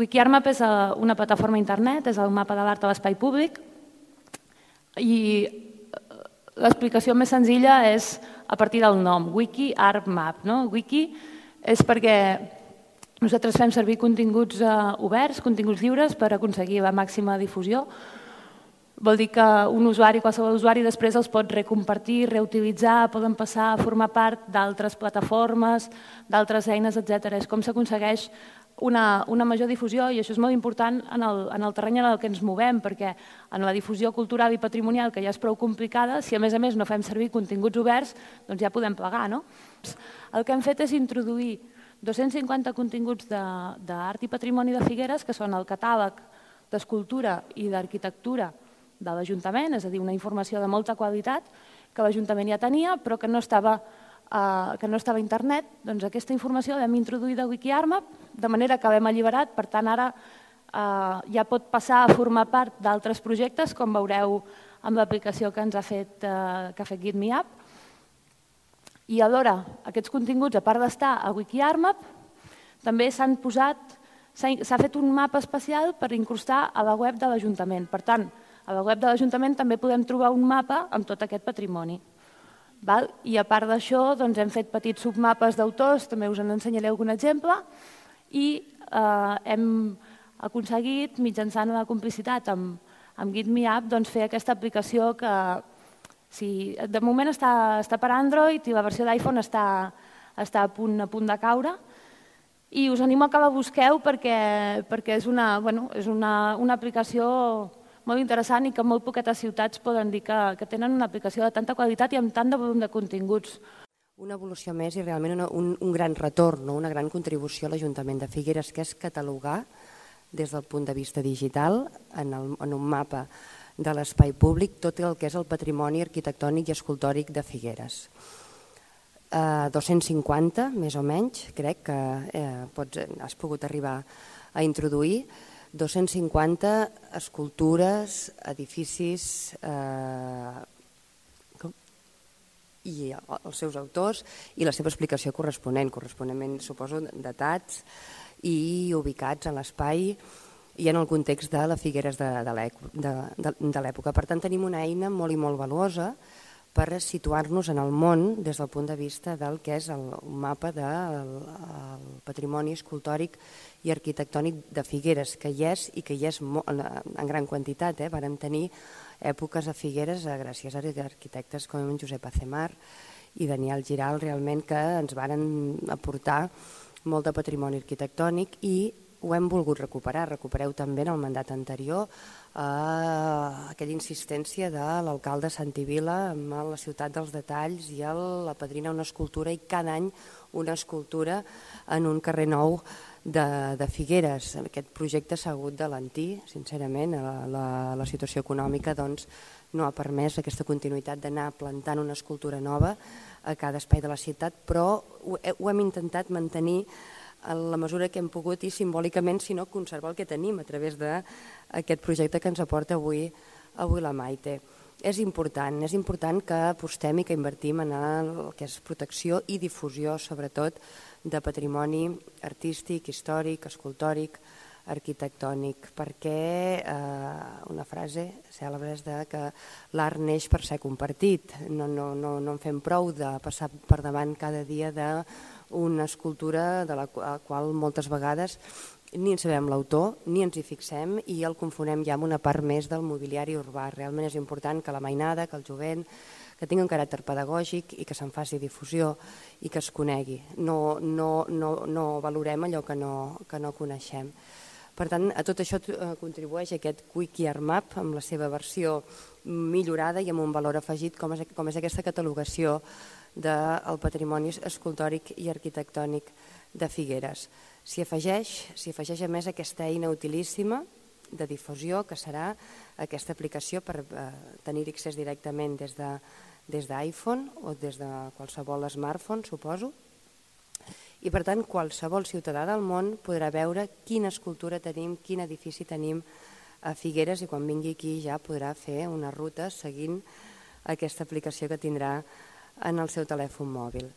WikiArmap és eh, una plataforma internet, és el mapa de l'art a l'espai públic i eh, l'explicació més senzilla és a partir del nom, WikiArmap. No? Wiki és perquè nosaltres fem servir continguts uh, oberts, continguts lliures per aconseguir la màxima difusió. Vol dir que un usuari, qualsevol usuari, després els pot recompartir, reutilitzar, poden passar a formar part d'altres plataformes, d'altres eines, etc. És com s'aconsegueix una, una major difusió i això és molt important en el, en el terreny en el que ens movem, perquè en la difusió cultural i patrimonial, que ja és prou complicada, si a més a més no fem servir continguts oberts, doncs ja podem plegar. No? El que hem fet és introduir 250 continguts d'art i patrimoni de Figueres, que són el catàleg d'escultura i d'arquitectura de l'Ajuntament, és a dir, una informació de molta qualitat que l'Ajuntament ja tenia, però que no estava, eh, que no estava a internet. Doncs aquesta informació l'hem introduït a WikiArmap, de manera que l'hem alliberat, per tant ara eh, ja pot passar a formar part d'altres projectes, com veureu amb l'aplicació que ens ha fet, eh, que ha fet GitMeUp, i alhora, aquests continguts, a part d'estar a WikiArmap, també s'han posat, s'ha fet un mapa especial per incrustar a la web de l'Ajuntament. Per tant, a la web de l'Ajuntament també podem trobar un mapa amb tot aquest patrimoni. Val? I a part d'això, doncs, hem fet petits submapes d'autors, també us en ensenyaré algun exemple, i eh, hem aconseguit, mitjançant una complicitat amb, amb GitMeUp, doncs, fer aquesta aplicació que, Sí, de moment està, està per Android i la versió d'iPhone està, està a, punt, a punt de caure i us animo a que la busqueu perquè, perquè és, una, bueno, és una, una aplicació molt interessant i que molt poquetes ciutats poden dir que, que tenen una aplicació de tanta qualitat i amb tant de volum de continguts. Una evolució més i realment una, un, un gran retorn, no? una gran contribució a l'Ajuntament de Figueres, que és catalogar des del punt de vista digital en, el, en un mapa de l'espai públic tot el que és el patrimoni arquitectònic i escultòric de Figueres. Eh, 250, més o menys, crec que eh, pots, has pogut arribar a introduir, 250 escultures, edificis eh, i els seus autors i la seva explicació corresponent, corresponentment, suposo, datats i ubicats en l'espai i en el context de la Figueres de, de l'època. Per tant, tenim una eina molt i molt valuosa per situar-nos en el món des del punt de vista del que és el mapa del el patrimoni escultòric i arquitectònic de Figueres, que hi és i que hi és en gran quantitat. Eh? Varen tenir èpoques a Figueres eh, gràcies a arquitectes com Josep Acemar i Daniel Giral realment que ens varen aportar molt de patrimoni arquitectònic i ho hem volgut recuperar. Recupereu també en el mandat anterior eh, aquella insistència de l'alcalde Santivila amb la ciutat dels detalls i el, la padrina una escultura i cada any una escultura en un carrer nou de, de Figueres. Aquest projecte s'ha hagut de lentir, sincerament, la, la, la situació econòmica doncs, no ha permès aquesta continuïtat d'anar plantant una escultura nova a cada espai de la ciutat, però ho, ho hem intentat mantenir en la mesura que hem pogut i simbòlicament, sinó conservar el que tenim a través d'aquest projecte que ens aporta avui, avui la Maite. És important, és important que apostem i que invertim en el que és protecció i difusió, sobretot, de patrimoni artístic, històric, escultòric, arquitectònic, perquè eh, una frase cèlebre és de que l'art neix per ser compartit. No, no, no, no en fem prou de passar per davant cada dia de una escultura de la qual moltes vegades ni en sabem l'autor, ni ens hi fixem i el confonem ja amb una part més del mobiliari urbà. Realment és important que la mainada, que el jovent, que tingui un caràcter pedagògic i que se'n faci difusió i que es conegui. No, no, no, no valorem allò que no, que no coneixem. Per tant, a tot això eh, contribueix aquest Wiki Armap amb la seva versió millorada i amb un valor afegit com és, com és aquesta catalogació del patrimoni escultòric i arquitectònic de Figueres. S'hi afegeix, afegeix a més aquesta eina utilíssima de difusió que serà aquesta aplicació per eh, tenir accés directament des de des d'iPhone o des de qualsevol smartphone, suposo. I per tant, qualsevol ciutadà del món podrà veure quina escultura tenim, quin edifici tenim a Figueres i quan vingui aquí ja podrà fer una ruta seguint aquesta aplicació que tindrà en el seu telèfon mòbil.